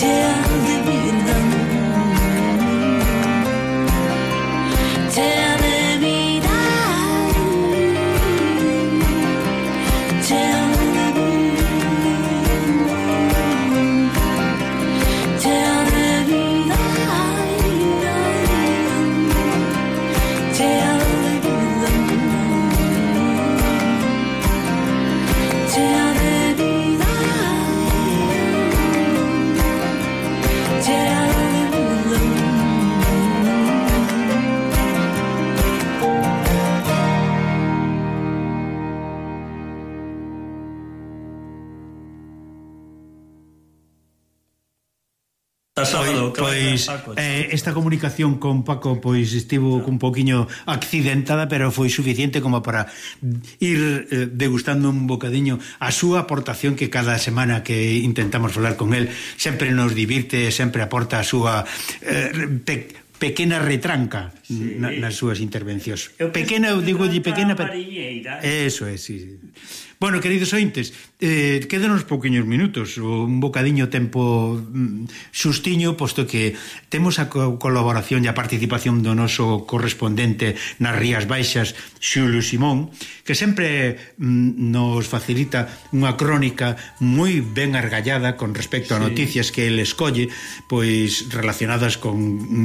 天。Pois, sábado, pois, pois eh, esta comunicación con Paco pois estivo un poquiño accidentada, pero foi suficiente como para ir eh, degustando un bocadiño a súa aportación que cada semana que intentamos falar con el sempre nos divirte, sempre aporta a súa eh, pequena retranca sí. na, nas súas intervencións. Eu pequena, eu digo de pequena... Pero... Eso é, sí. Bueno, queridos ointes, eh, quedanos pouquiños minutos, un bocadiño tempo mm, sustiño, posto que temos a co colaboración e a participación do noso correspondente nas Rías Baixas, Xulio Simón, que sempre mm, nos facilita unha crónica moi ben argallada con respecto sí. a noticias que el escolle, pois relacionadas con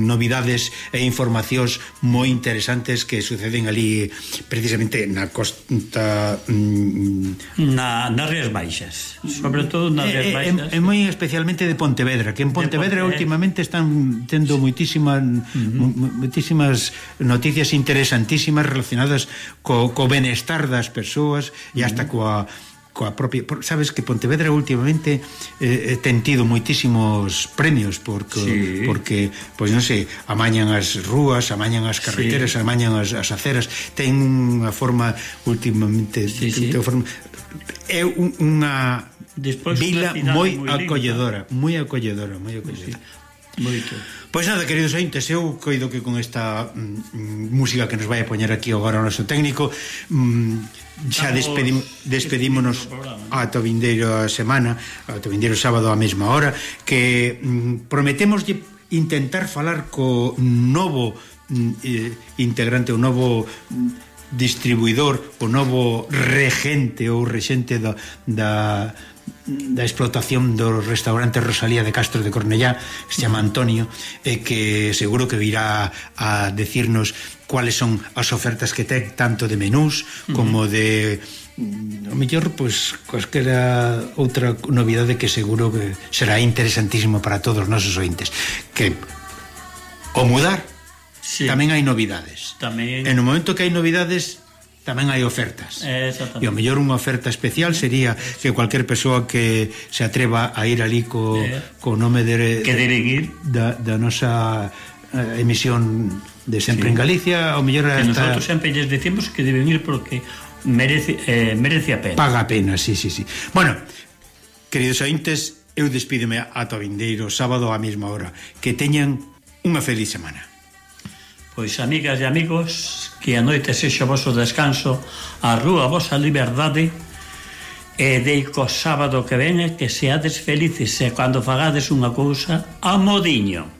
novidades e informacións moi interesantes que suceden ali precisamente na costa mm, na nas Rías Baixas, sobre todo nas eh, Rías eh, Baixas. E, e, moi especialmente de Pontevedra, que en Pontevedra Ponte... últimamente están tendo moitísima, uh -huh. moitísimas noticias interesantísimas relacionadas co, co benestar das persoas e hasta coa coa propia, sabes que Pontevedra últimamente eh, eh, ten tido moitísimos premios porque sí. porque pois non sei, amañan as rúas, amañan as carreteras, sí. amañan as, as aceras, ten unha forma últimamente sí, sí. Forma, é unha Despois vila moi, moi, moi, acolledora, moi acolledora, moi acolledora. Sí. Moito. Pois nada, queridos ointes, eu coido que con esta mm, mm, música que nos vai a poñer aquí agora o noso técnico mm, xa despedim, despedímonos ata o vindeiro a semana, ata o vindeiro sábado á mesma hora, que mm, prometemos de intentar falar co novo mm, eh, integrante, o novo mm, distribuidor, o novo regente ou regente da, da da explotación do restaurante Rosalía de Castro de Cornellá, que se chama Antonio, e que seguro que virá a decirnos cuáles son as ofertas que ten tanto de menús como de mm, o mellor pois calquera outra novidade que seguro que será interesantísimo para todos os nosos ointes que o mudar sí. tamén hai novidades tamén... En o momento que hai novidades tamén hai ofertas. Eh, e o mellor unha oferta especial sería que cualquier persoa que se atreva a ir ali co, eh, co nome de, que deren ir da, da nosa eh, emisión de sempre sí. en Galicia, o mellor hasta... Que nosotros sempre lles decimos que deben ir porque merece, eh, merece a pena. Paga a pena, sí, sí, sí. Bueno, queridos ointes, eu despídeme ata o vindeiro sábado á mesma hora. Que teñan unha feliz semana. Pois, amigas e amigos, que a noite sexa o vosso descanso, a rúa a vosa liberdade, e deico sábado que vene que seades felices e cando fagades unha cousa, a modiño.